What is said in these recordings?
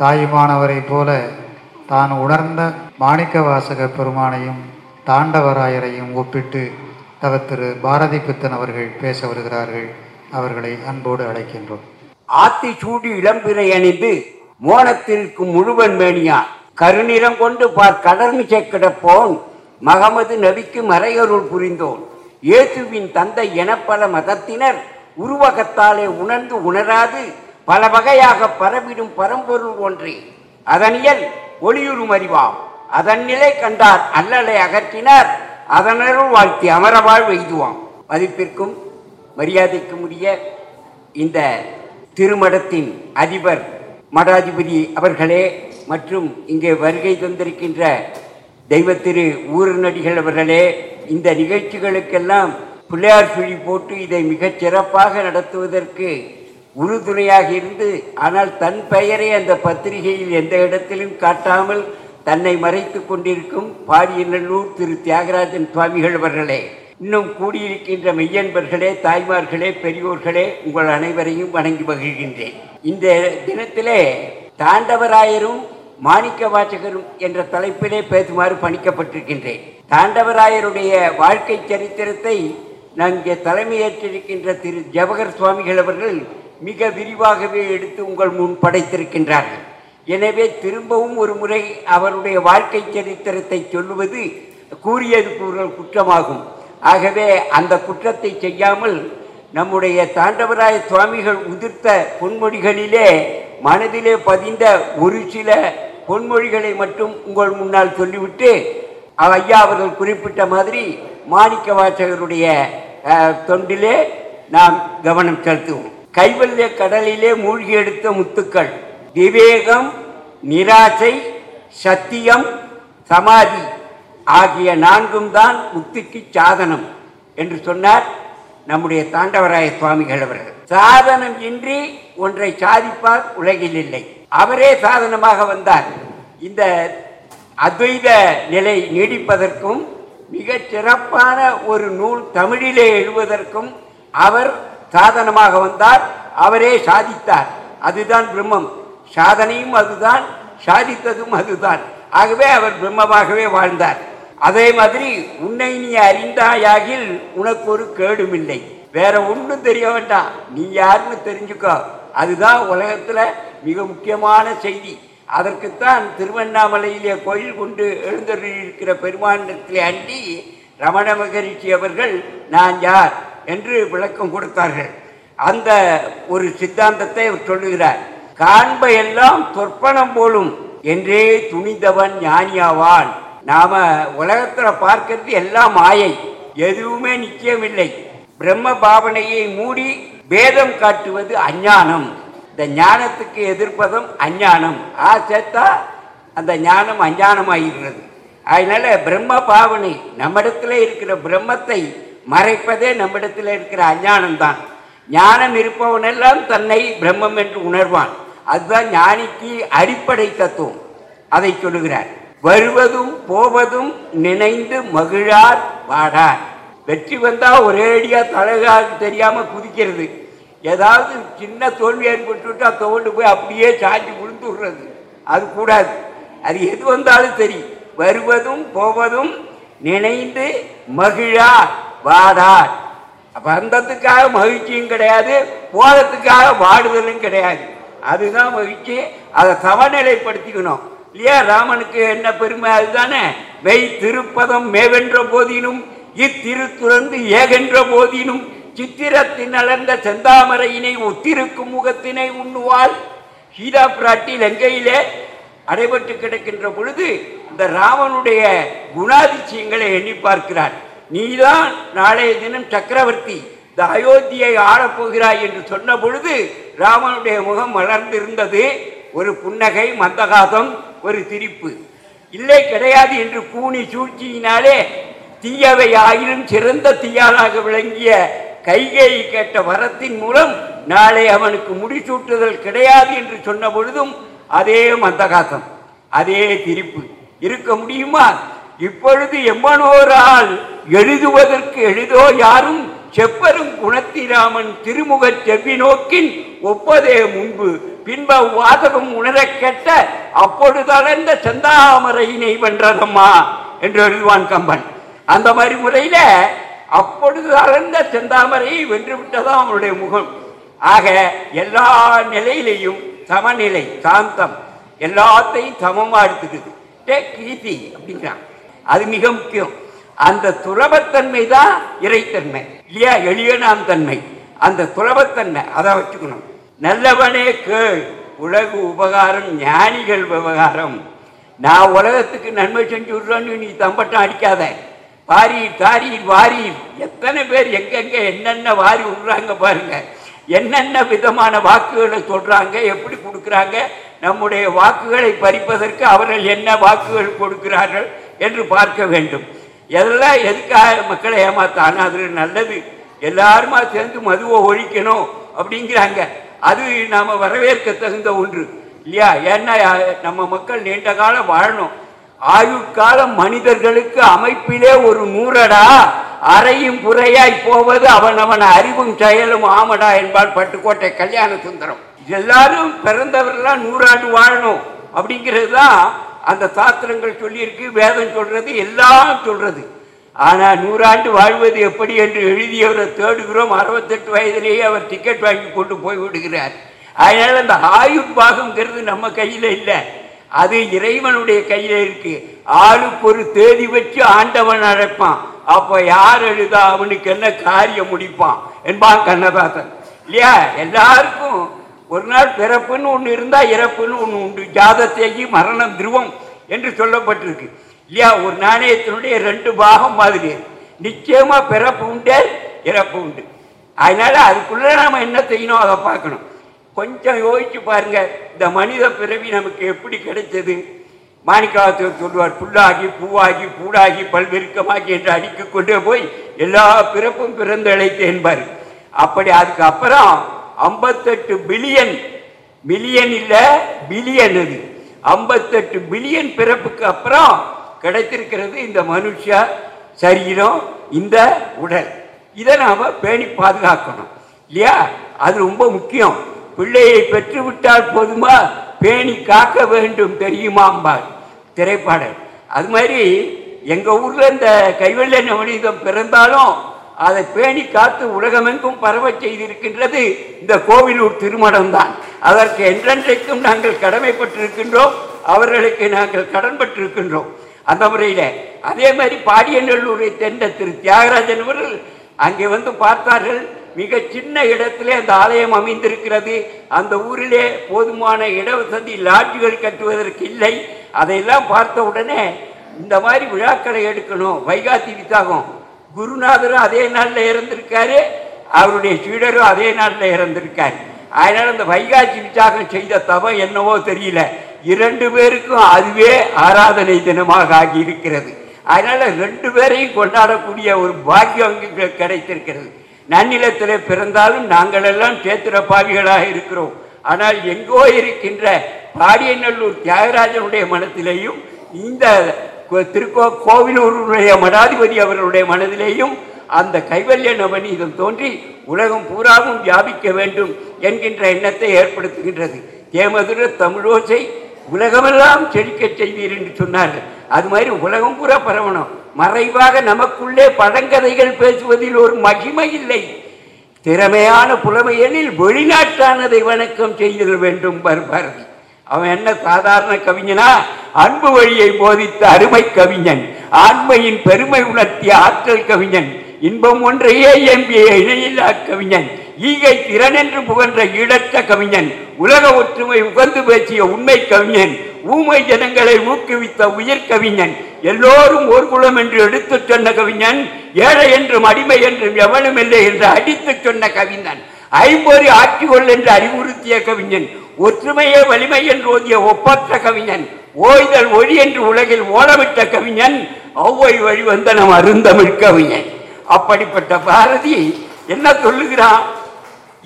தாயுமானவரைப் போல தான் உணர்ந்த மாணிக்கவாசக பெருமானையும் தாண்டவராயரையும் ஒப்பிட்டு தவ திரு பாரதி பித்தன் அவர்கள் பேச வருகிறார்கள். அவர்களை அன்போடு அழைக்கின்றோம். ஆத்தி சூடி இளம்பிறை அணிந்து மோனத்திற்கும் முழுவன் மேனியா. கருநிறம் கொண்டு பார் கடர்மி கிடப்போன் மகமது நபிக்கு மறையருள் புரிந்தோன். இயேசுவின் தந்தை எனப்பல மதத்தினர் உருவகத்தாலே உணர்ந்து உணராது பல வகையாக பரவிடும் பரம்பொருள் ஒன்றே. அதனியல் ஒளியுறும் அறிவாம். அதன் நிலை கண்டார் அல்லலை அகற்றினார். அதனருள் வாழ்த்தி அமரவாழ் எய்துவாம். மதிப்பிற்கும் மரியாதைக்கும் உரிய இந்த திருமடத்தின் அதிபர் மடாதிபதி அவர்களே மற்றும் இங்கே வருகை தந்திருக்கின்ற தெய்வ திரு ஊரநடிகள் அவர்களே இந்த நிகழ்ச்சிகளுக்கெல்லாம் பிள்ளையார் சுழி போட்டு இதை மிகச் சிறப்பாக நடத்துவதற்கு உறுதுணையாக இருந்து ஆனால் தன் பெயரை அந்த பத்திரிகையில் எந்த இடத்திலும் காட்டாமல் தன்னை மறைத்து கொண்டிருக்கும் பாடியநல்லூர் திரு. தியாகராஜன் சுவாமிகள் அவர்களே இன்னும் கூடியிருக்கின்ற மெய்யன்பர்களே தாய்மார்களே பெரியோர்களே உங்கள் அனைவரையும் வணங்கி மகிழ்கின்றேன். இந்த தினத்திலே தாண்டவராயரும் மாணிக்க வாசகரும் என்ற தலைப்பிலே பேசுமாறு பணிக்கப்பட்டிருக்கின்றேன். தாண்டவராயருடைய வாழ்க்கை சரித்திரத்தை நான் இங்கே தலைமையேற்றிருக்கின்ற திரு. ஜவஹர் சுவாமிகள் அவர்கள் மிக விரிவாகவே எடுத்து உங்கள் முன் படைத்திருக்கின்றார்கள். எனவே திரும்பவும் ஒரு முறை அவருடைய வாழ்க்கை சரித்திரத்தை சொல்லுவது கூறியது கூறல் குற்றமாகும். ஆகவே அந்த குற்றத்தை செய்யாமல் நம்முடைய தாண்டவராய சுவாமிகள் உதிர்த்த பொன்மொழிகளிலே மனதிலே பதிந்த ஒரு சில பொன்மொழிகளை மட்டும் உங்கள் முன்னால் சொல்லிவிட்டு ஐயா அவர்கள் குறிப்பிட்ட மாதிரி மாணிக்க வாசகருடைய தொண்டிலே நாம் கவனம் செலுத்துவோம். கைவல்ய கடலிலே மூழ்கி எடுத்த முத்துக்கள். விவேகம் நிராசை சத்தியம் சமாதி ஆகிய நான்கும் தான் முத்துக்கு சாதனம் என்று சொன்னார் நம்முடைய தாண்டவராய சுவாமிகள் அவர்கள். சாதனம் இன்றி ஒன்றை சாதிப்பார் உலகில் இல்லை அவரே சாதனமாக வந்தார். இந்த அத்வைத நிலை நீடிப்பதற்கும் மிகச் சிறப்பான ஒரு நூல் தமிழிலே எழுவதற்கும் அவர் சாதனமாக வந்தார் அவரே சாதித்தார். அதுதான் பிரம்மம். சாதனையும் அதுதான் சாதித்ததும் அதுதான். ஆகவே அவர் பிரம்மமாகவே வாழ்ந்தார். அதே மாதிரி உன்னை நீ அறிந்தாயாகில் உனக்கு ஒரு கேடுமில்லை. வேற ஒன்றும் தெரிய வேண்டாம். நீ யாருன்னு தெரிஞ்சுக்கோ. அதுதான் உலகத்தில் மிக முக்கியமான செய்தி. அதற்குத்தான் திருவண்ணாமலையிலே கோயில் கொண்டு எழுந்தருளியிருக்கிற பெருமாண்டத்திலே அண்டி ரமண மகரிஷி அவர்கள் நான் யார்? என்று விளக்கம் கொடுத்தார்கள். அந்த ஒரு சித்தாந்தத்தை அவர் சொல்லுகிறார். காண்ப எல்லாம் தொற்பணம் போலும் என்றே துணிந்தவன் ஞானியாவான். நாம உலகத்துல பார்க்கிறது எல்லாம் மாயை. எதுவுமே நிச்சயமில்லை. பிரம்ம பாவனையை மூடி பேதம் காட்டுவது அஞ்ஞானம். இந்த ஞானத்துக்கு எதிர்ப்பதும் அஞ்ஞானம். ஆ சேர்த்தா அந்த ஞானம் அஞ்ஞானமாகிறது அதனால பிரம்ம பாவனை நம்மிடத்துல இருக்கிற பிரம்மத்தை மறைப்பதே நம்மிடத்தில் இருக்கிற அஞ்ஞானம் தான் ஞானம் இருப்பவனெல்லாம் தன்னை பிரம்மம் என்று உணர்வான். அதுதான் ஞானிக்கு அடிப்படை தத்துவம். அதை சொல்லுகிறார் வருவதும் போவதும் நினைந்து மகிழார் பாடார் வெற்றி வந்தா அடியாக தலைகாக்கு தெரியாம குதிக்கிறது. ஏதாவது சின்ன தோல்வி ஏற்பட்டுவிட்டா தோண்டு போய் அப்படியே சாஞ்சி விழுந்துடுறது. அது கூடாது. அது எது வந்தாலும் சரி வருவதும் போவதும் நினைந்து மகிழார். வாடார் வந்ததுக்காக மகிழ்ச்சியும் கிடையாது போதத்துக்காக வாடுதலும் கிடையாது. அதுதான் மகிழ்ச்சி. அதை சமநிலைப்படுத்திக்கணும். இல்லையா? ராமனுக்கு என்ன பெருமை? அதுதானே. மெய் திருப்பதம் மேவென்ற போதினும் இத்திருத்துறந்து ஏகென்ற போதினும் சித்திரத்தின் அலர்ந்த செந்தாமரையினை ஒத்திருக்கும் முகத்தினை உண்ணுவாள். சீதா பிராட்டி லங்கையிலே அடைபட்டு கிடக்கின்ற பொழுது இந்த ராமனுடைய குணாதிசயங்களை எண்ணி பார்க்கிறார் நீதான் நாளைய தினம் சக்கரவர்த்தி இந்த அயோத்தியை ஆளப்போகிறாய் என்று சொன்ன பொழுது ராமனுடைய முகம் மலர்ந்திருந்தது. ஒரு புன்னகை மந்தகாசம் ஒரு திரிப்பு. இல்லை கிடையாது என்று கூனி சூழ்ச்சியினாலே தீயவை ஆயினும் சிறந்த தீயாளாக விளங்கிய கைகையை கேட்ட வரத்தின் மூலம் நாளை அவனுக்கு முடிசூட்டுதல் கிடையாது என்று சொன்ன பொழுதும் அதே மந்தகாசம் அதே திரிப்பு. இருக்க முடியுமா? இப்பொழுது எம்மனோரால் எழுதுவதற்கு எழுதோ யாரும் செப்பரும் குணத்திராமன் திருமுகச் செவ்வி நோக்கின் ஒப்பதே முன்பு. பின்ப வாதகம் உணர கெட்ட அப்பொழுதளர்ந்த செந்தாமரையினை வென்றதம்மா என்று எழுதுவான் கம்பன். அந்த மாதிரி முறையில அப்பொழுது அளர்ந்த செந்தாமரையை வென்று விட்டதான் அவனுடைய முகம். ஆக எல்லா நிலையிலையும் சமநிலை சாந்தம் எல்லாத்தையும் சமமா எடுத்துக்குது. டேக் ஈஸி அப்படிங்கிறான். அது மிக முக்கியம். அந்த துறவத்தன்மை தான் இறைத்தன்மை. இல்லையா? எளியனாம் தன்மை அந்த துறவத்தன்மை அதை வச்சுக்கணும். நல்லவனே கேள். உலகு உபகாரம் ஞானிகள் விவகாரம். நான் உலகத்துக்கு நன்மை செஞ்சு விடுறேன்னு நீ தம்பட்டம் அடிக்காத. வாரீர் தாரீர் வாரீர். எத்தனை பேர் எங்கெங்க என்னென்ன வாரி விடுறாங்க பாருங்க. என்னென்ன விதமான வாக்குகளை சொல்றாங்க எப்படி கொடுக்குறாங்க. நம்முடைய வாக்குகளை பறிப்பதற்கு அவர்கள் என்ன வாக்குகள் கொடுக்கிறார்கள்? என்று பார்க்க வேண்டும். எதெல்லாம் எதுக்காக மக்களை ஏமாத்தான் அது நல்லது. எல்லாருமா சேர்ந்து மதுவை ஒழிக்கணும் அப்படிங்கிறாங்க. அது நாம் வரவேற்க தகுந்த ஒன்று. இல்லையா? ஏன்னா நம்ம மக்கள் நீண்ட காலம் வாழணும். ஆயுட்காலம் மனிதர்களுக்கு அமைப்பிலே ஒரு நூறடா அறையும் புறையாய் போவது அவன் அவன் அறிவும் செயலும் ஆமடா என்பான் பட்டுக்கோட்டை கல்யாண சுந்தரம். எல்லாரும் பிறந்தவர்களாம் நூறாண்டு வாழணும் அப்படிங்கிறது தான் அந்த சாஸ்திரங்கள் சொல்லியிருக்கு வேதம் சொல்றது எல்லாம் சொல்றது. ஆனால் நூறாண்டு வாழ்வது எப்படி என்று எழுதியவரை தேடுகிறோம். அறுபத்தெட்டு வயதிலேயே அவர் டிக்கெட் வாங்கி கொண்டு போய் விடுகிறார். அதனால் அந்த ஆயுட் பாகம்ங்கிறது நம்ம கையில் இல்லை. அது இறைவனுடைய கையில் இருக்கு. ஆளுக்கு ஒரு தேதி வச்சு ஆண்டவன் அழைப்பான். அப்போ யார் எழுதா அவனுக்கு என்ன காரியம் முடிப்பான்? என்பான் கண்ணதாசன். இல்லையா? எல்லாருக்கும் ஒரு நாள் பிறப்புன்னு ஒன்று இருந்தால் இறப்புன்னு ஒன்று உண்டு. ஜாதத்தேகி மரணம் துருவம் என்று சொல்லப்பட்டிருக்கு. இல்லையா? ஒரு நாணயத்தினுடைய ரெண்டு பாகம் மாதிரி. நிச்சயமாக பிறப்பு உண்டு இறப்பு உண்டு. அதனால் அதுக்குள்ள நாம் என்ன செய்யணும்? அதை பார்க்கணும். கொஞ்சம் யோசிச்சு பாருங்க. இந்த மனித பிறவி நமக்கு எப்படி கிடைச்சது? மாணிக்காவத்தில் சொல்லுவார் புல்லாகி பூவாகி பூடாகி பல்வெருக்கமாகி என்று அடுக்கி கொண்டே போய் எல்லா பிறப்பும் பிறந்து அழைத்து என்பார் அப்படி அதுக்கு அப்புறம் ஐம்பத்தெட்டு பில்லியன். மில்லியன் இல்ல பில்லியன் அது ஐம்பத்தெட்டு பில்லியன் பிறப்புக்கு அப்புறம் கிடைத்திருக்கிறது இந்த மனுஷ சரீரம் இந்த உடல். இதை நாம பேணி பாதுகாக்கணும். இல்லையா? அது ரொம்ப முக்கியம். பிள்ளையை பெற்றுவிட்டால் போதுமா? பேணி காக்க வேண்டும் தெரியுமாம்பார் திரைப்பாடல். அது மாதிரி எங்கள் ஊரில் இந்த கைவல்ய நவநீதம் பிறந்தாலும் அதை பேணி காத்து உலகமெங்கும் பரவ செய்திருக்கின்றது. இந்த கோவிலூர் திருமணம் தான் அதற்கு என்றென்றைக்கும் நாங்கள் கடமைப்பட்டிருக்கின்றோம். அவர்களுக்கு நாங்கள் கடன்பட்டிருக்கின்றோம் அந்த முறையில் அதே மாதிரி பாடியநல்லூரை தென்ற திரு தியாகராஜன் அவர்கள் அங்கே வந்து பார்த்தார்கள். மிக சின்ன இடத்திலே அந்த ஆலயம் அமைந்திருக்கிறது. அந்த ஊரிலே போதுமான இடவசதி லாட்ஜுகள் கட்டுவதற்கு இல்லை. அதையெல்லாம் பார்த்த உடனே இந்த மாதிரி விழாக்களை எடுக்கணும். வைகாசி விசாகம். குருநாதரும் அதே நாளில் இறந்திருக்காரு. அவருடைய சீடரும் அதே நாளில் இறந்திருக்காரு. அதனால் அந்த வைகாசி விசாகம் செய்த தவம் என்னவோ தெரியல. இரண்டு பேருக்கும் அதுவே ஆராதனை தினமாக ஆகி இருக்கிறது ரெண்டு பேரையும் கொண்டாடக்கூடிய ஒரு பாக்கியம் அங்கு கிடைத்திருக்கிறது. நன்னிலத்தில் பிறந்தாலும் நாங்கள் எல்லாம் சேத்திர இருக்கிறோம். ஆனால் எங்கோ இருக்கின்ற பாடியநல்லூர் தியாகராஜனுடைய மனத்திலேயும் இந்த திருக்கோ கோவிலூருடைய மடாதிபதி அவர்களுடைய மனதிலேயும் அந்த கைவல்ய நவநீதம் தோன்றி உலகம் பூராவும் வியாபிக்க வேண்டும் என்கின்ற எண்ணத்தை ஏற்படுத்துகின்றது. தேமதுர தமிழோசை உலகமெல்லாம் செழிக்கச் செய்வீர் என்று சொன்னார்கள். அது மாதிரி உலகம் பூரா பரவணும். மறைவாக நமக்குள்ளே பழங்கதைகள் பேசுவதில் ஒரு மகிமை இல்லை. திறமையான புலமையெனில் வெளிநாட்டானதை வணக்கம் செய்தல் வேண்டும் பர் பாரதி அவன் என்ன சாதாரண கவிஞனா? அன்பு வழியை போதித்த அருமை கவிஞன் ஆண்மையின் பெருமை உணர்த்திய ஆற்றல் கவிஞன் இன்பம் ஒன்றையே எம்பிய இணையில்லா கவிஞன் ஈகை திறனென்று புகன்ற ஈடற்ற கவிஞன் உலக ஒற்றுமை உகந்து பேசிய உண்மை கவிஞன் ஊமை ஜனங்களை ஊக்குவித்த உயிர் கவிஞன் எல்லோரும் ஒரு குலம் என்று எடுத்துச் சொன்ன கவிஞன் ஏழை என்றும் அடிமை என்றும் எவனும் இல்லை என்று அடித்துச் சொன்ன கவிஞன் ஐம்பொறி ஆட்சி கொள் என்று அறிவுறுத்திய கவிஞன் ஒற்றுமையே வலிமை என்று ஓதிய ஒப்பற்ற கவிஞன் ஓய்தல் ஒளி என்று உலகில் ஓடவிட்ட கவிஞன் ஒவ்வொரு வழி வந்த நம் அருந்தமிழ் கவிஞன். அப்படிப்பட்ட பாரதி என்ன சொல்லுகிறான்?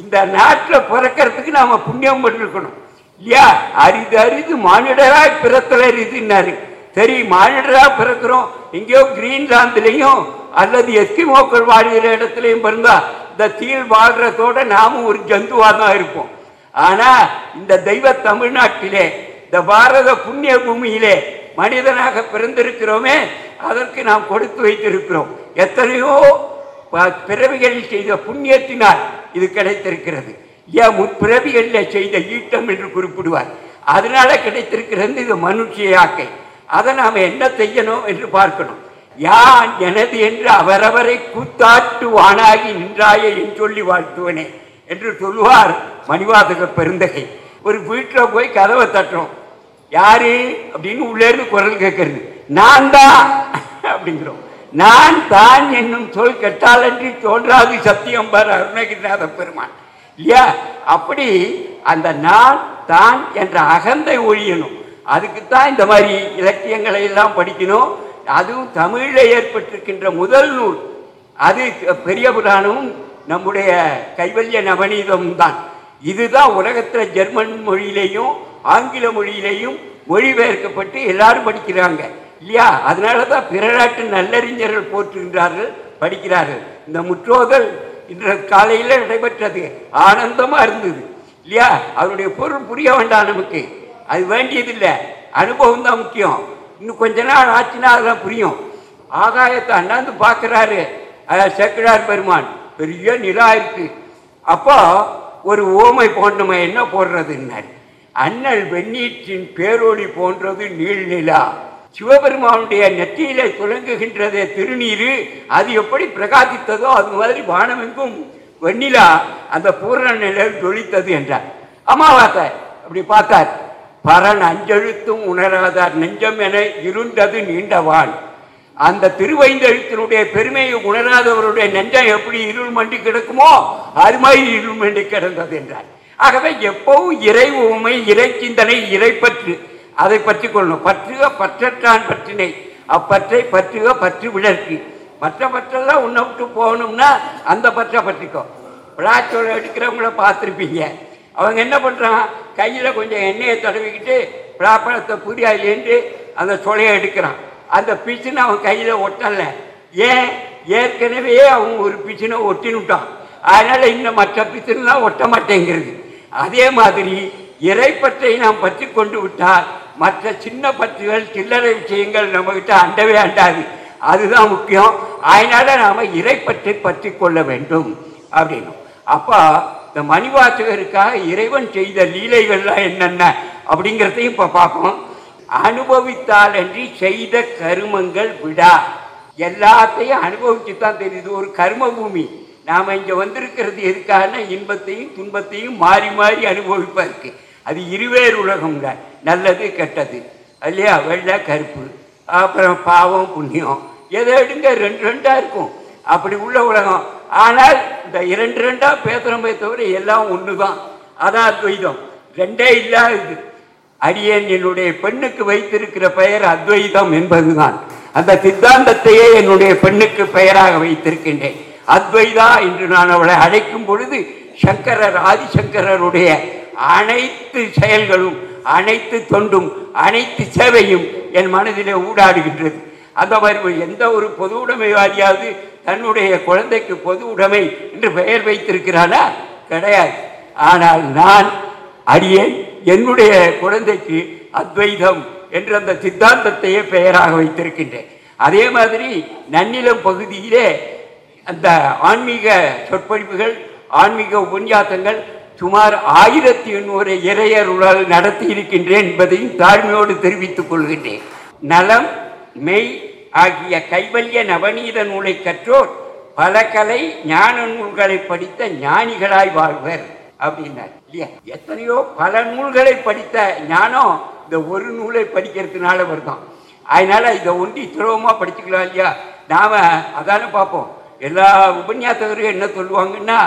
இந்த நாட்டில் பிறக்கிறதுக்கு நாம புண்ணியம் பண்ணிருக்கணும். இல்லையா? அரிது அரிது மானிடராய் பிறத்தல் அரிதுன்னாரு. சரி மானிடரா பிறக்கிறோம். எங்கேயோ கிரீன்லாந்துலேயும் அல்லது எஸ்கிமோக்கள் வாழ்கிற இடத்துலையும் பிறந்தா இந்த தீல் வாழ்றதோட நாமும் ஒரு ஜந்துவாக தான் இருப்போம். ஆனா இந்த தெய்வ தமிழ்நாட்டிலே இந்த பாரத புண்ணிய பூமியிலே மனிதனாக பிறந்திருக்கிறோமே அதற்கு நாம் கொடுத்து வைத்திருக்கிறோம். எத்தனையோ பிறவிகளில் செய்த புண்ணியத்தினால் இது கிடைத்திருக்கிறது. ஏன் முற்பிறவிகளில் செய்த ஈட்டம் என்று குறிப்பிடுவார். அதனால கிடைத்திருக்கிறது இது மனுஷியாக்கை அதை நாம் என்ன செய்யணும் என்று பார்க்கணும். யான் எனது என்று அவரவரை கூத்தாட்டு வானாகி நின்றாயே என்று சொல்லி வாழ்த்துவனே. என்று சொல்லுவார் மணிவாசக பெருந்தகை. ஒரு வீட்டில் போய் கதவை தட்டுறோம். யாரு? அப்படின்னு உள்ளே இருந்து குரல் கேட்கறது. நான் தான் அப்படிங்கிறோம். நான் தான் என்னும் சொல் கெட்டாலன்றி தோன்றாது சத்தியம் பார் அருணகிரிநாத பெருமான். இல்லையா? அப்படி அந்த நான் தான் என்ற அகந்தை ஒழியணும். அதுக்குத்தான் இந்த மாதிரி இலக்கியங்களை எல்லாம் படிக்கணும். அதுவும் தமிழில் ஏற்பட்டிருக்கின்ற முதல் நூல். அது பெரிய புராணமும் நம்முடைய கைவல்ய நவநீதம் தான். இதுதான் உலகத்தில் ஜெர்மன் மொழியிலையும் ஆங்கில மொழியிலையும் மொழிபெயர்க்கப்பட்டு எல்லாரும் படிக்கிறாங்க. இல்லையா? அதனால தான் பிற நாட்டு நல்லறிஞர்கள் போற்றுகின்றார்கள் படிக்கிறார்கள். இந்த முற்றோதல் இன்று காலையில் நடைபெற்றது. ஆனந்தமாக இருந்தது. இல்லையா? அவருடைய பொருள் புரிய வேண்டாம் நமக்கு. அது வேண்டியதில்லை. அனுபவம் தான் முக்கியம். இன்னும் கொஞ்ச நாள் ஆச்சுன்னா அதெல்லாம் புரியும். ஆகாயத்தை அண்ணாந்து பார்க்குறாரு சேக்கிழார் பெருமான். பெரிய நிலா இருக்கு. அப்போ ஒரு ஓமை போன்றமை என்ன போடுறதுன்னார் அண்ணல் வெந்நீற்றின் பேரொளி போன்றது நீள் நிலா. சிவபெருமானுடைய நெற்றியில துலங்குகின்றதே திருநீரு. அது எப்படி பிரகாசித்ததோ அது மாதிரி வானமெங்கும் வெண்ணிலா அந்த பூரண நிலையில் ஜொலித்தது என்றார். அமாவாசை அப்படி பார்த்தார். பரன் அஞ்செழுத்தும் உணராதார். நெஞ்சம் என இருண்டது நீண்டவான் அந்த திருவைந்தெழுத்தினுடைய பெருமையை உணராதவருடைய நெஞ்சம் எப்படி இருள் மண்டி கிடக்குமோ அது மாதிரி இருள் மண்டி கிடந்தது என்றார். ஆகவே எப்பவும் இறை உண்மை இறை சிந்தனை இறை பற்று அதை பற்றி கொள்ளணும். பற்றுக பற்றற்றான் பற்றினை அப்பற்றை பற்றுக பற்று விளக்கு மற்ற பற்றெல்லாம் உன்னை விட்டு போகணும்னா அந்த பற்றை பற்றிக்கோ. விழாச்சோலை எடுக்கிறவங்கள பார்த்துருப்பீங்க. அவங்க என்ன பண்ணுறான் கையில் கொஞ்சம் எண்ணெயை தடவிக்கிட்டு பிளாப்பழத்தை என்று அந்த சொலையை எடுக்கிறான். அந்த பிச்சுன்னு அவன் கையில் ஒட்டலை. ஏன்? ஏற்கனவே அவன் ஒரு பிச்சுனை ஒட்டினுட்டான். அதனால இன்னும் மற்ற பிச்சுலாம் ஒட்ட மாட்டேங்கிறது. அதே மாதிரி இறைப்பற்றை நாம் பற்றி கொண்டு விட்டால் மற்ற சின்ன பற்றுகள் சில்லறை விஷயங்கள் நம்மகிட்ட அண்டவே அண்டாது. அதுதான் முக்கியம். அதனால நாம இறைப்பற்றை பற்றி கொள்ள வேண்டும் அப்படின்னும். அப்போ இந்த மணிவாசகருக்காக இறைவன் செய்த லீலைகள்லாம் என்னென்ன அப்படிங்கிறதையும் இப்போ பார்ப்போம். அனுபவித்தால் அன்றி செய்த கருமங்கள் விடா. எல்லாத்தையும் அனுபவிச்சு தான் தெரியுது ஒரு கர்ம பூமி நாம் இங்கே வந்திருக்கிறது எதுக்கான இன்பத்தையும் துன்பத்தையும் மாறி மாறி அனுபவிப்பதற்கு. அது இருவேறு உலகம்ல. நல்லது கெட்டது. இல்லையா? வெள்ளை கருப்பு. அப்புறம் பாவம் புண்ணியம். எதை எடுங்க? ரெண்டு ரெண்டாக இருக்கும். அப்படி உள்ள உலகம். ஆனால் இந்த இரண்டு ரெண்டாக பேசுகிறோமே தவிர எல்லாம் ஒன்று தான் அதான் துவைதம் ரெண்டே இல்லாதது. அடியேன் என்னுடைய பெண்ணுக்கு வைத்திருக்கிற பெயர் அத்வைதம் என்பதுதான். அந்த சித்தாந்தத்தையே என்னுடைய பெண்ணுக்கு பெயராக வைத்திருக்கின்றேன். அத்வைதா என்று நான் அவளை அழைக்கும் பொழுது சங்கரர் ஆதிசங்கரருடைய அனைத்து செயல்களும் அனைத்து தொண்டும் அனைத்து சேவையும் என் மனதிலே ஊடாடுகின்றது. அந்த மாதிரி எந்த ஒரு பொது உடைமைவாதியாவது தன்னுடைய குழந்தைக்கு பொது உடைமை என்று பெயர் வைத்திருக்கிறானா? கிடையாது. ஆனால் நான் அடியேன் என்னுடைய குழந்தைக்கு அத்வைதம் என்ற அந்த சித்தாந்தத்தையே பெயராக வைத்திருக்கின்றேன். அதே மாதிரி நன்னிலம் பகுதியிலே அந்த ஆன்மீக சொற்பொழிவுகள் ஆன்மீக உபன்யாசங்கள் சுமார் ஆயிரத்தி எண்ணூறு இறையருளால் நடத்தி இருக்கின்றேன் என்பதையும் தாழ்மையோடு தெரிவித்துக் கொள்கின்றேன். நலம் மெய் ஆகிய கைவல்ய நவநீத நூலை கற்றோர் பல கலை ஞான நூல்களை படித்த ஞானிகளாய் வாழ்வர். அப்படின்னார். இல்லையா? எத்தனையோ பல நூல்களை படித்த ஞானம் இந்த ஒரு நூலை படிக்கிறதுனால வருதான். அதனால இதை ஒன்றி சுலபமாக படிச்சுக்கலாம் இல்லையா? நாம் அதானே பார்ப்போம். எல்லா உபன்யாசகரும் என்ன சொல்லுவாங்கன்னா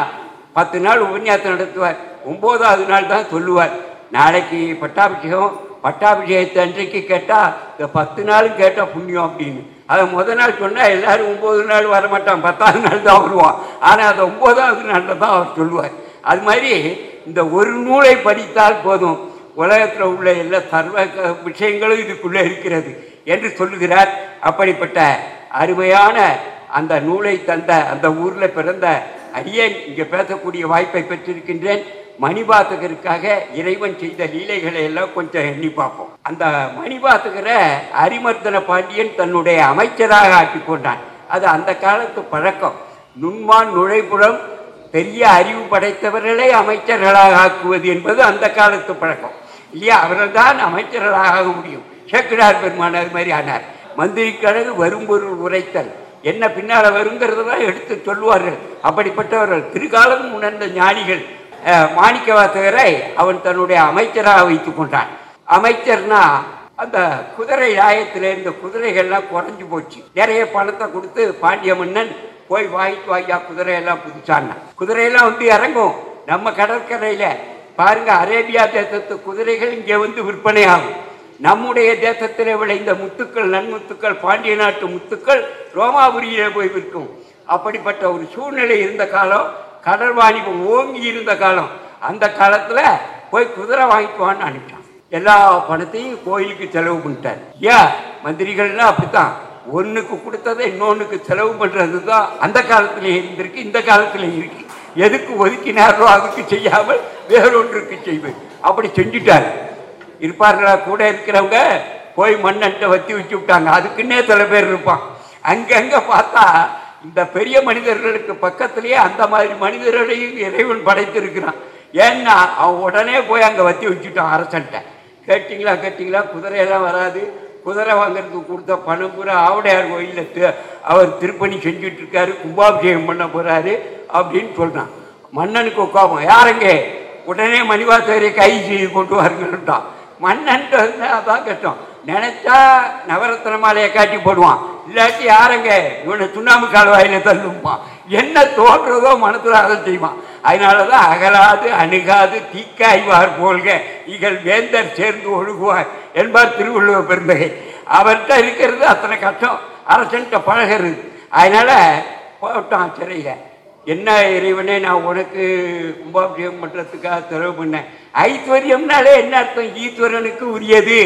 பத்து நாள் உபன்யாசம் நடத்துவார் ஒம்போதாவது நாள் தான் சொல்லுவார். நாளைக்கு பட்டாபிஷேகம் பட்டாபிஷேகத்தை அன்றைக்கு கேட்டால் இந்த பத்து நாளும் கேட்டால் புண்ணியம் அப்படின்னு. அதை முத நாள் சொன்னால் எல்லோரும் ஒம்பது நாள் வரமாட்டான் பத்தாவது நாள் தான் வருவான். ஆனால் அதை ஒம்போதாவது நாளில் தான் அவர் சொல்லுவார். அது மாதிரி இந்த ஒரு நூலை படித்தால் போதும். உலகத்தில் உள்ள எல்லா சர்வ விஷயங்களும் இதுக்குள்ளே இருக்கிறது என்று சொல்லுகிறார். அப்படிப்பட்ட அருமையான அந்த நூலை தந்த அந்த ஊரில் பிறந்த அரியன் இங்கே பேசக்கூடிய வாய்ப்பை பெற்றிருக்கின்றேன். மணிபாத்தகருக்காக இறைவன் செய்த லீலைகளை எல்லாம் கொஞ்சம் எண்ணி பார்ப்போம். அந்த மணிபாத்தகரை அரிமர்தன பாண்டியன் தன்னுடைய அமைச்சராக ஆக்கி கொண்டான். அது அந்த காலத்து பழக்கம். நுண்மான் நுழைப்புறம் பெரிய அறிவு படைத்தவர்களை அமைச்சர்களாக ஆக்குவது என்பது அந்த காலத்து பழக்கம். இல்லையா? அவர்கள் தான் அமைச்சர்களாக ஆக முடியும். சேக்கிரார் பெருமான் அது மாதிரி ஆனார். மந்திரிக்கழகு வரும்பொருள் உரைத்தல். என்ன பின்னால் வருங்கிறதெல்லாம் எடுத்து சொல்லுவார்கள். அப்படிப்பட்டவர்கள். திருகாலமும் உணர்ந்த ஞானிகள் மாணிக்க வாசகரை அவன் தன்னுடைய அமைச்சராக வைத்துக் கொண்டான். அமைச்சர்னா அந்த குதிரை நியாயத்தில் இருந்த குதிரைகள்லாம் குறைஞ்சு போச்சு. நிறைய பணத்தை கொடுத்து பாண்டிய மன்னன் போய் வாங்கிட்டு வாங்கியா குதிரையெல்லாம் புதிச்சான்னா குதிரையெல்லாம் வந்து இறங்கும். நம்ம கடற்கரையில் பாருங்க அரேபியா தேசத்து குதிரைகள் இங்கே வந்து விற்பனை ஆகும். நம்முடைய தேசத்தில் விளைந்த முத்துக்கள் நன்முத்துக்கள் பாண்டிய நாட்டு முத்துக்கள் ரோமாபுரியிலே போய் விற்கும். அப்படிப்பட்ட ஒரு சூழ்நிலை இருந்த காலம் கடல் வாணிபம் ஓங்கி இருந்த காலம். அந்த காலத்தில் போய் குதிரை வாங்கிட்டு வான்னு அனுப்பிட்டான். எல்லா பணத்தையும் கோயிலுக்கு செலவு பண்ணிட்டார். ஏன்? மந்திரிகள்னா அப்படித்தான். ஒன்றுக்கு கொடுத்ததை இன்னொன்றுக்கு செலவு பண்ணுறது தான் அந்த காலத்திலேயே இருந்திருக்கு இந்த காலத்துல இருக்கு. எதுக்கு ஒதுக்கினாரோ அதுக்கு செய்யாமல் வேறொன்றுக்கு செய்வேன் அப்படி செஞ்சுட்டாரு. இருப்பார்களா? கூட இருக்கிறவங்க போய் மண்ணன்ட்ட வத்தி வச்சு விட்டாங்க. அதுக்குன்னே சில பேர் இருப்பான். அங்கங்கே பார்த்தா இந்த பெரிய மனிதர்களுக்கு பக்கத்திலேயே அந்த மாதிரி மனிதர்களையும் இறைவன் படைத்திருக்கிறான். ஏன்னா அவன் உடனே போய் அங்கே வத்தி வச்சுட்டான் அரசன்ட்ட. கேட்டிங்களா கேட்டிங்களா? குதிரையெல்லாம் வராது. குதிரை வாங்குறதுக்கு கொடுத்த பணம் பூரா ஆவுடையார் கோயிலில் அவர் திருப்பணி செஞ்சுட்டு இருக்காரு கும்பாபிஷேகம் பண்ண போறாரு அப்படின்னு சொல்றான். மன்னனுக்கு கோபம் யாருங்க? உடனே மணிவாசகரை கை செய்து கொண்டு வாருங்கன்ட்டான் மன்னன் அதான் கஷ்டம். நினைச்சா நவரத்ன மாலையை காட்டி போடுவான். இல்லாட்டி யாருங்க? இவனை சுண்ணாம்பு கால்வாயில தள்ளும்பான் என்ன தோன்றதோ மனசுல அதை செய்வான். அதனாலதான் அகலாது அணுகாது தீக்காய்வார் போல்க. இகழ் வேந்தர் சேர்ந்து ஒழுகுவார் என்பார் திருவள்ளுவர் பெருந்தகை. அவர்கிட்ட இருக்கிறது அத்தனை கஷ்டம். அரசன்கிட்ட பழகிறது. அதனால போட்டான் சிறையில என்ன இறைவனே நான் உனக்கு கும்பாபிஷேகம் பண்றதுக்காக செலவு பண்ணேன். ஐஸ்வர்யம்னாலே என்ன அர்த்தம்? ஈஸ்வரனுக்கு உரியது.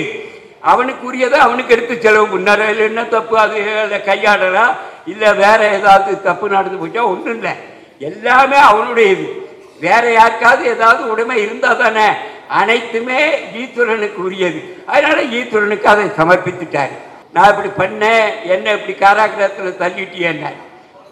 அவனுக்கு உரியதை அவனுக்கு எடுத்து செலவு பண்ணாரு இல்லை என்ன தப்பு அது அதை கையாடலாம் இல்லை வேற ஏதாவது தப்பு நடந்து போச்சா? ஒன்றும் இல்லை. எல்லாமே அவனுடையது. வேற யாருக்காவது ஏதாவது உடைமை இருந்தால் தானே. அனைத்துமே ஈத்துரனுக்கு உரியது. அதனால ஈத்துரனுக்கு அதை சமர்ப்பித்துட்டார். நான் இப்படி பண்ணேன் என்ன இப்படி காராகிரகத்தில் தள்ளிட்டியேன்னார்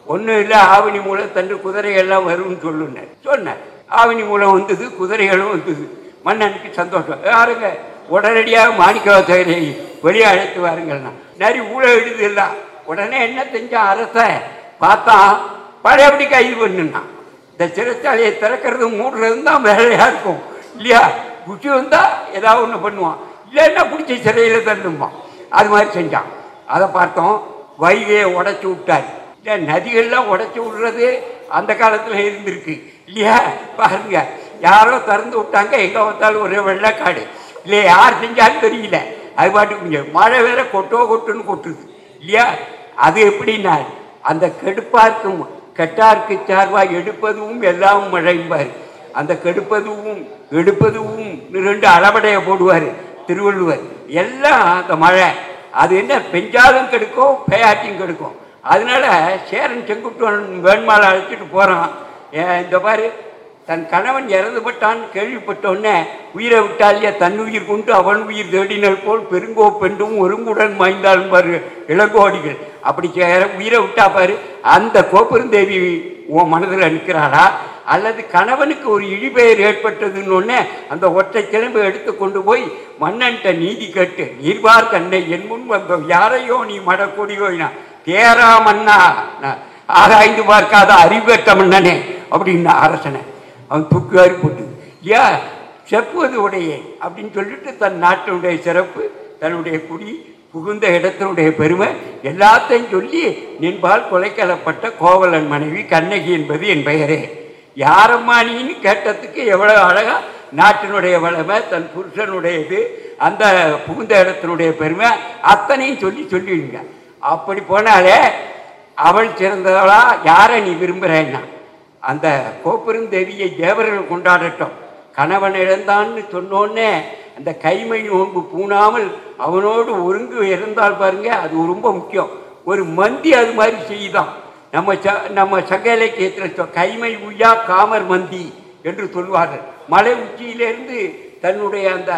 ஒன்றும் இல்லை ஆவணி மூலம் தண்டு குதிரைகள்லாம் வரும்னு சொல்லுனார் சொன்னேன் ஆவணி மூலம் வந்தது குதிரைகளும் வந்தது. மன்னனுக்கு சந்தோஷம். யாருங்க? உடனடியாக மாணிக்கவாசகரை வெளியே அழைத்து வாருங்கள்னா நரி ஊழல் எழுது இல்லை உடனே என்ன செஞ்சான் அரச பார்த்தான் பழையபடி கைது பண்ணுனான் இந்த சிறைச்சாலையை திறக்கிறது மூடுறதும் தான் வேலையாக இருக்கும். இல்லையா? குச்சி வந்தால் ஏதாவது ஒன்று பண்ணுவான். இல்லைன்னா பிடிச்சி சிறையில் தள்ளும்பான். அது மாதிரி செஞ்சான். அதை பார்த்தோம் வைகையை உடச்சி விட்டார். இல்லை நதிகள்லாம் உடச்சி விடுறது அந்த காலத்தில் இருந்திருக்கு. இல்லையா? பாருங்க. யாரோ திறந்து விட்டாங்க. எங்கே பார்த்தாலும் ஒரே வெள்ளைக்காடு. இல்லை யார் செஞ்சாலும் தெரியல. அது பாட்டுக்கு கொஞ்சம் மழை வேற கொட்டோ கொட்டுன்னு கொட்டுது. இல்லையா? அது எப்படின்னா அந்த கெடுப்பார்க்கும் கெட்டார்க்கு சார்பாக எடுப்பதும் எல்லாம் மழைம்பார் அந்த கெடுப்பதும் எடுப்பதும் ரெண்டு அளவடைய போடுவார் திருவள்ளுவர். எல்லாம் அந்த மழை. அது என்ன பெஞ்சாலும் கெடுக்கும் பேயாட்டியும் கெடுக்கும். அதனால சேரன் செங்குட்டுவன் வேண்மாலை அழைச்சிட்டு போகிறான் இந்த மாதிரி தன் கணவன் இறந்து பட்டான் கேள்விப்பட்டோன்னே உயிரை விட்டாலே தன் உயிர் கொண்டு அவன் உயிர் தேடினல் போல் பெருங்கோ பெண்டும் ஒருங்குடன் மாய்ந்தாலும் பாரு இளங்கோடிகள். அப்படி உயிரை விட்டா பாரு அந்த கோப்பெருந்தேவி உன் மனதில் நிற்கிறாளா அல்லது கணவனுக்கு ஒரு இழிபெயர் ஏற்பட்டதுன்னு அந்த ஒற்றை கிளம்பு எடுத்து கொண்டு போய் மன்னன்ட்ட நீதி கேட்டு நீர்வார் கண்ணை என் முன் வந்தோம். யாரையோ நீ மடக்கொடியோனா தேரா மன்னா. ஆராய்ந்து பார்க்காத அறிவற்ற மன்னனே அப்படின்னா அரசனை. அவன் தூக்குவாரி போட்டு யா செப்புவது உடைய அப்படின்னு சொல்லிட்டு தன் நாட்டினுடைய சிறப்பு தன்னுடைய குடி புகுந்த இடத்தினுடைய பெருமை எல்லாத்தையும் சொல்லி நின்பால் கொலைக்கலப்பட்ட கோவலன் மனைவி கண்ணகி என்பது என் பெயரே. யாரம்மா நீன்னு கேட்டதுக்கு எவ்வளோ அழகா நாட்டினுடைய வளமை தன் புருஷனுடையது அந்த புகுந்த இடத்தினுடைய பெருமை அத்தனையும் சொல்லி சொல்லிடுங்க. அப்படி போனாலே அவள் சிறந்தவளா யாரை நீ விரும்புகிறேன்னா அந்த கோப்பெருந்தேவியை தேவர்கள் கொண்டாடட்டும். கணவன் இழந்தான்னு சொன்னோன்னே அந்த கைமை நோன்பு பூணாமல் அவனோடு ஒருங்கு இருந்தால் பாருங்க அது ரொம்ப முக்கியம். ஒரு மந்தி அது மாதிரி செய்தான் நம்ம ச நம்ம சங்க இலக்கியத்தில் கைமை உய்யா காமர் மந்தி என்று சொல்வார்கள். மலை உச்சியிலிருந்து தன்னுடைய அந்த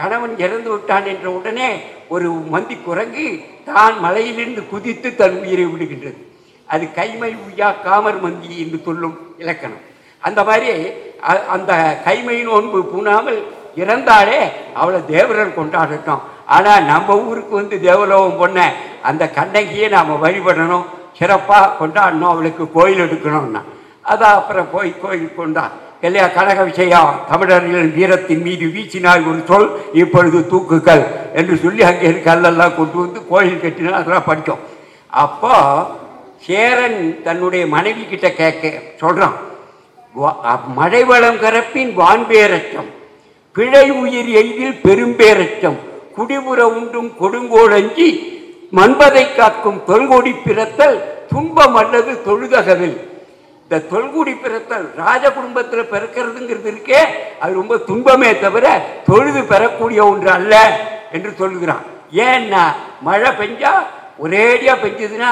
கணவன் இறந்து விட்டான் என்ற உடனே ஒரு மந்தி குரங்கு தான் மலையிலிருந்து குதித்து தன் உயிரை விடுகின்றது. அது கைமை உய்யா காமர் மந்தி என்று சொல்லும் இலக்கணம். அந்த மாதிரி அ- அந்த கைமை நோன்பு பூணாமல் இறந்தாலே அவளை தேவரர் கொண்டாடட்டும். ஆனால் நம்ம ஊருக்கு வந்து தேவலோகம் பொண்ண அந்த கண்ணகியை நாம் வழிபடணும் சிறப்பாக கொண்டாடணும் அவளுக்கு கோயில் எடுக்கணும்னா. அதான் அப்புறம் போய் கோயில் கொண்டா இல்லையா கனக விஷயம் தமிழர்களின் வீரத்தின் மீது வீச்சினால் ஒரு சொல் இப்பொழுது தூக்குகள் என்று சொல்லி அங்கே கல்லெல்லாம் கொண்டு வந்து கோயில் கட்டினா அதெல்லாம் படித்தோம் அப்போ சேரன் தன்னுடைய மனைவி கிட்ட கேட்க சொல்றான் மழை வளம் கரப்பின் வான்பேரச்சம் பிழை உயிர் எய்தில் பெரும்பேரச்சம் குடிபுற உண்டும் கொடுங்கோடஞ்சி மண்பதை காக்கும் தொல்கொடி பிறத்தல் துன்பம் அல்லது தொழுதகவில். இந்த தொல்குடி பிறத்தல் ராஜ குடும்பத்தில் பிறக்கிறதுங்கிறது இருக்கே அது ரொம்ப துன்பமே தவிர தொழுது பெறக்கூடிய ஒன்று அல்ல என்று சொல்லுகிறான். ஏன்னா மழை பெஞ்சா ஒரேடியா பெஞ்சதுன்னா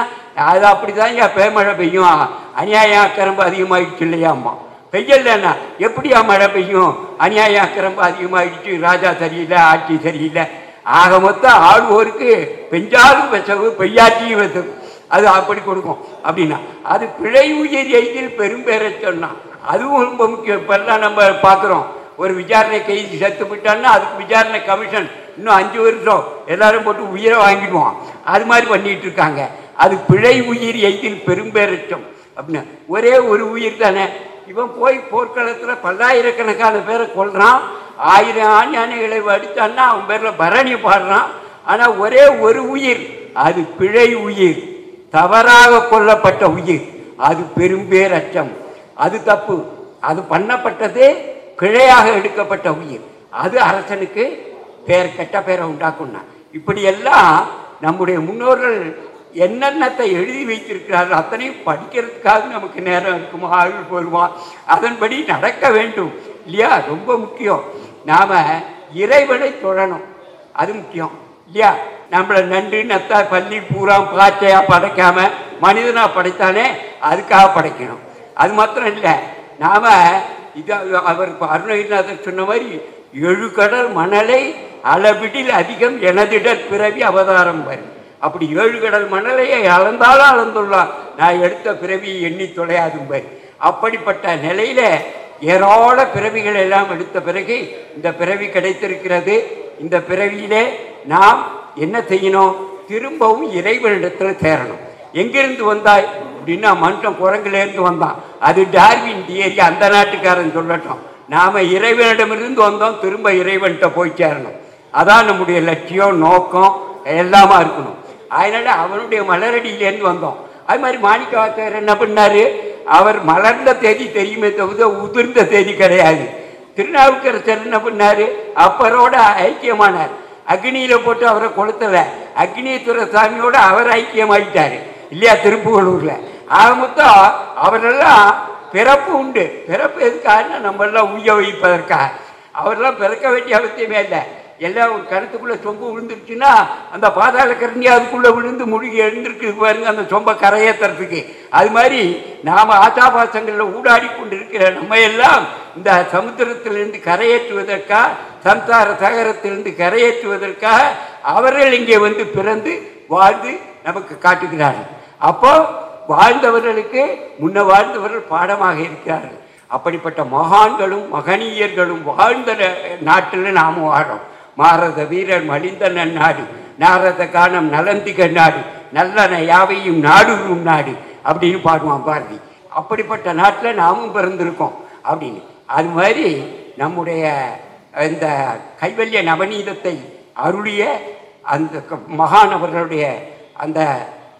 அது அப்படிதான் ஏன் பேமழை பெய்யும். அநியாயம் அக்கரம்பு அதிகமாகிடுச்சு இல்லையாம்மா. பெய்யலன்னா எப்படியா மழை பெய்யும்? அநியாயம் அக்கரம்பு அதிகமாகிடுச்சு ராஜா சரியில்லை ஆட்சி சரியில்லை. ஆக மொத்தம் ஆடுவோருக்கு பெஞ்சாலும் வெசவு பெய்யாட்சியும் வெசவு அது அப்படி கொடுக்கும். அப்படின்னா அது பிழை உயிர் எய்தில் பெரும்பேரை சொன்னான் அதுவும் ரொம்ப முக்கியம். இப்பெல்லாம் நம்ம பார்க்குறோம். ஒரு விசாரணை கைது செத்து விட்டான்னா அதுக்கு விசாரணை கமிஷன் இன்னும் அஞ்சு வருஷம். எல்லாரும் போட்டு உயிரை வாங்கிடுவோம். அது மாதிரி பண்ணிட்டு இருக்காங்க. அது பிழை உயிர் எய்தில் பெரும்பேரட்சம். அப்படின்னு. ஒரே ஒரு உயிர் தானே. இவன் போய் போர்க்களத்தில் பல்லாயிரக்கணக்கான பேரை கொள்றான் ஆயிரம் ஆண்யானைகளை அடித்தான்னா அவன் பேரில் பரணி பாடுறான். ஆனால் ஒரே ஒரு உயிர். அது பிழை உயிர். தவறாக கொல்லப்பட்ட உயிர். அது பெரும்பேரச்சம் அது தப்பு. அது பண்ணப்பட்டது பிழையாக எடுக்கப்பட்ட உயிர். அது அரசனுக்கு பேர் கெட்ட பேரை உண்டாக்குன்னா இப்படியெல்லாம் நம்முடைய முன்னோர்கள் என்னென்னத்தை எழுதி வைத்திருக்கிறார்கள் அத்தனையும் படிக்கிறதுக்காக நமக்கு நேரம் இருக்குமா ஆயுள் போருமா அதன்படி நடக்க வேண்டும். இல்லையா? ரொம்ப முக்கியம். நாம் இறைவனை தொழணும் அது முக்கியம். இல்லையா? நம்மளை நண்டு நத்தா பள்ளி பூரா பாச்சையா படைக்காம மனிதனா படைத்தானே அதுக்காக படைக்கணும். அது மாத்திரம் இல்லை நாம இது அவர் அருணகிரிநாதர் சொன்ன மாதிரி எழுகடல் மணலை அளவிடில் அதிகம் எனதிடர் பிறவி அவதாரம் வரும் அப்படி ஏழு கடல் மணலையை அளந்தாலும் அளந்துள்ளான் நான் எடுத்த பிறவியை எண்ணி தொலையாதும் பார் அப்படிப்பட்ட நிலையில ஏராள பிறவிகள் எல்லாம் எடுத்த பிறகு இந்த பிறவி கிடைத்திருக்கிறது. இந்த பிறவியிலே நாம் என்ன செய்யணும்? திரும்பவும் இறைவனிடத்தில் சேரணும். எங்கிருந்து வந்தாய்? அப்படின்னா மனுஷன் குரங்குலேருந்து வந்தான். அது டார்வின் தியரி அந்த நாட்டுக்காரன் சொல்லட்டும். நாம இறைவனிடமிருந்து வந்தோம் திரும்ப இறைவன்கிட்ட போய் சேரணும். அதான் நம்முடைய லட்சியம் நோக்கம் எல்லாமா இருக்கணும். அதனால அவனுடைய மலரடியிலேருந்து வந்தோம். அது மாதிரி மாணிக்க வாசகர் என்ன பண்ணாரு? அவர் மலர்ந்த தேதி தெரியுமே தவிர உதிர்ந்த தேதி கிடையாது. திருநாவுக்கரசர் என்ன பண்ணாரு? அப்பரோட ஐக்கியமானார். அக்னியில போட்டு அவரை கொளுத்தல. அக்னியத்துறை சாமியோட அவர் ஐக்கியமாயிட்டாரு. இல்லையா திருப்புகலூர்ல ஆக மொத்தம் அவரெல்லாம் பிறப்பு உண்டு. பிறப்பு எதுக்காக நம்ம எல்லாம் உய்ய வைப்பதற்காக. அவரெல்லாம் பிறக்க வேண்டிய அவசியமே இல்லை. எல்லாம் ஒரு கருத்துக்குள்ள சொம்பு விழுந்துருச்சுன்னா அந்த பாதாள கரண்டி அதுக்குள்ள விழுந்து முழுகி எழுந்திருக்கு பாருங்க அந்த சொம்பை கரையேத்துறதுக்கு. அது மாதிரி நாம ஆசாபாசங்களில் ஊடாடி கொண்டு இருக்கிற நம்ம எல்லாம் இந்த சமுத்திரத்திலிருந்து கரையேற்றுவதற்காக சம்சார சகரத்திலிருந்து கரையேற்றுவதற்காக அவர்கள் இங்கே வந்து பிறந்து வாழ்ந்து நமக்கு காட்டுகிறார்கள். அப்போ வாழ்ந்தவர்களுக்கு முன்ன வாழ்ந்தவர்கள் பாடமாக இருக்கிறார்கள். அப்படிப்பட்ட மகான்களும் மகனீயர்களும் வாழ்ந்த நாட்டில் நாம் வாழறோம். மாரத வீரர் மலிந்த நன்னாடு நாரத கானம் நலந்திக நாடு நல்லன யாவையும் நாடுறும் நாடு அப்படின்னு பாடுவான் பாரதி. அப்படிப்பட்ட நாட்டில் நாமும் பிறந்திருக்கோம் அப்படின்னு. அது மாதிரி நம்முடைய இந்த கைவல்ய நவநீதத்தை அருளிய அந்த மகானவர்களுடைய அந்த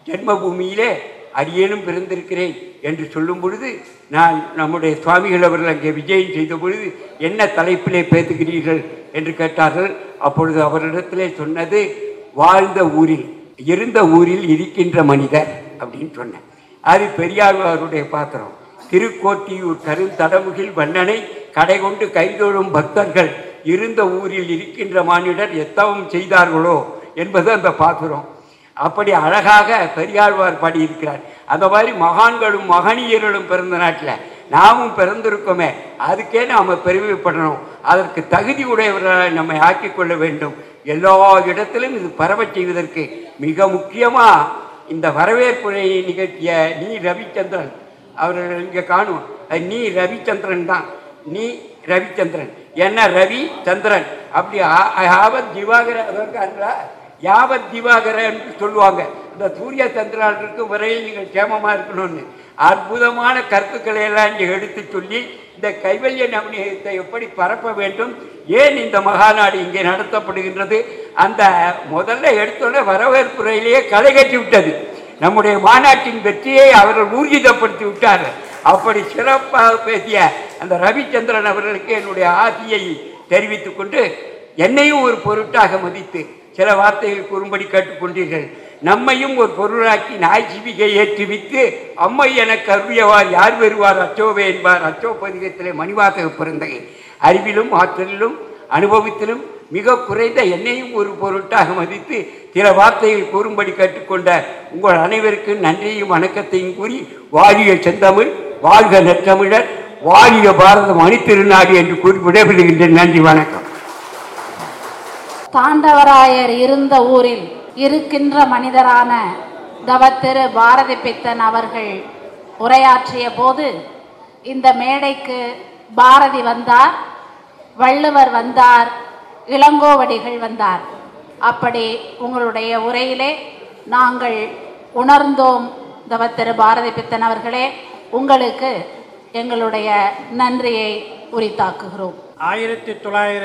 ஜென்மபூமியிலே அடியேனும் பிறந்திருக்கிறேன். என்று சொல்லும் பொழுது நான் நம்முடைய சுவாமிகள் அவர்கள் அங்கே விஜயம் செய்த பொழுது என்ன தலைப்பிலே பேசுகிறீர்கள்? என்று கேட்டார்கள். அப்பொழுது அவரிடத்திலே சொன்னது வாழ்ந்த ஊரில் இருந்த ஊரில் இருக்கின்ற மனிதர் அப்படின்னு சொன்னேன். அது பெரியாழ்வாருடைய பாத்திரம். திருக்கோட்டியூர் கருந்தடமுகில் வண்ணனை கடை கொண்டு கைதொழும் பக்தர்கள் இருந்த ஊரில் இருக்கின்ற மானிடர் எத்தவம் செய்தார்களோ? என்பது அந்த பாத்திரம். அப்படி அழகாக பெரியாழ்வார் பாடியிருக்கிறார். அந்த மாதிரி மகான்களும் மகனியர்களும் பிறந்த நாட்டில் நாமும் பிறந்திருக்கோமே அதுக்கே நாம் பெருமைப்படணும். அதற்கு தகுதி உடையவர்களை நம்மை ஆக்கிக்கொள்ள வேண்டும். எல்லா இடத்திலும் இது பரவச் செய்வதற்கு மிக முக்கியமாக இந்த வரவேற்புரை நிகழ்த்திய நீ ரவிச்சந்திரன். அவர்கள் இங்கே காணும். நீ ரவிச்சந்திரன் தான். நீ ரவிச்சந்திரன். என்ன ரவி சந்திரன் அப்படி ஆபத் யாவத் அதற்கு யாவத் திவாகரன் சொல்லுவாங்க. இந்த சூரிய சந்திரால் வரையில் நீங்கள் கேமமாக இருக்கணும்னு. அற்புதமான கருத்துக்களை எல்லாம் இங்கே எடுத்து சொல்லி இந்த கைவல்ய நவநீதத்தை எப்படி பரப்ப வேண்டும் ஏன் இந்த மகாநாடு இங்கே நடத்தப்படுகின்றது அந்த முதல்ல எடுத்தோடனே வரவேற்புரையிலேயே களை கட்டி விட்டது. நம்முடைய மாநாட்டின் வெற்றியை அவர்கள் ஊர்ஜிதப்படுத்தி விட்டார்கள். அப்படி சிறப்பாக பேசிய அந்த ரவிச்சந்திரன் அவர்களுக்கு என்னுடைய ஆசையை தெரிவித்துக் கொண்டு என்னையும் ஒரு பொருட்டாக மதித்து சில வார்த்தைகள் கூறும்படி கேட்டுக்கொண்டீர்கள். நம்மையும் ஒரு பொருளாக்கி நாய் சிவிகை ஏற்றுவித்து அம்மை என கருவியவார் யார் வருவார்? அச்சோவே என்பார். அச்சோ பதிகத்திலே மணிவாசக பிறந்தகை அறிவிலும் ஆற்றலிலும் அனுபவத்திலும் மிக குறைந்த என்னையும் ஒரு பொருட்டாக மதித்து சில வார்த்தைகள் கூறும்படி கற்றுக்கொண்ட உங்கள் அனைவருக்கும் நன்றியும் வணக்கத்தையும் கூறி வாழிய செந்தமிழ் வாழ்க நற்றமிழர் வாழிய பாரதம் அணித்திருநாடு என்று கூறி விடைபெறுகின்றேன். நன்றி வணக்கம். தாண்டவராயர் இருந்த ஊரில் இருக்கின்ற மனிதரான தவத்திரு பாரதி பித்தன் அவர்கள் உரையாற்றிய போது இந்த மேடைக்கு பாரதி வந்தார் வள்ளுவர் வந்தார் இளங்கோவடிகள் வந்தார். அப்படி உங்களுடைய உரையிலே நாங்கள் உணர்ந்தோம் தவத்திரு பாரதி பித்தன் அவர்களே உங்களுக்கு எங்களுடைய நன்றியை உரித்தாக்குகிறோம். ஆயிரத்தி தொள்ளாயிரத்தி